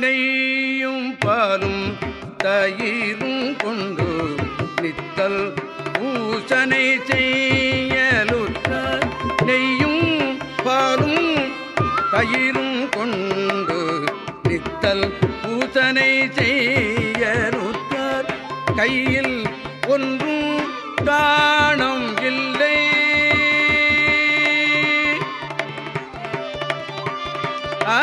நெய்யும் பாலும் தயிரும் கொண்டு நித்தல் பூசனை செய்யலுற்ற நெய்யும் பாலும் தயிரும் கொண்டு நித்தல் பூசனை செய்யலுற்றார். கையில் ஒன்றும் காணம் இல்லை. ஆ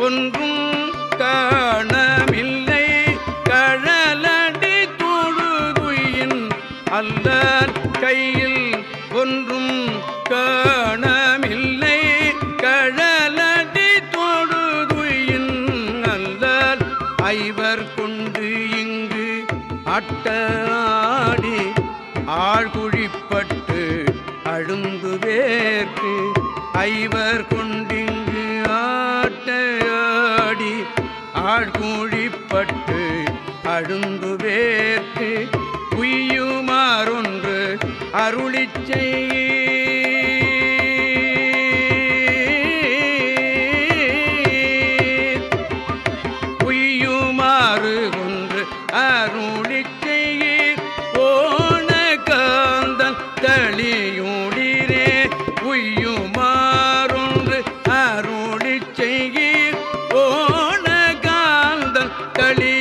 ஒன்றும் காணமில்லை. கழலடி தொழுதுயின் அல்ல கையில் ஒன்றும் காணமில்லை. கழலடி தொழுதுயின் அல்ல ஐவர் கொண்டு இங்கு அட்டாடி ஆழ்குழிப்பட்டு அழுந்து வேர்க்கு ஐவர் கொண்டு ஆழ்கூழிப்பட்டு அழுந்து வேர்க்கு உய்யுமாறொன்று அருளிச்சை செய் உய்யுமாறு ஒன்று அருளிச்சை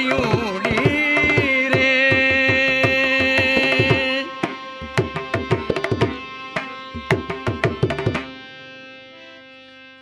you.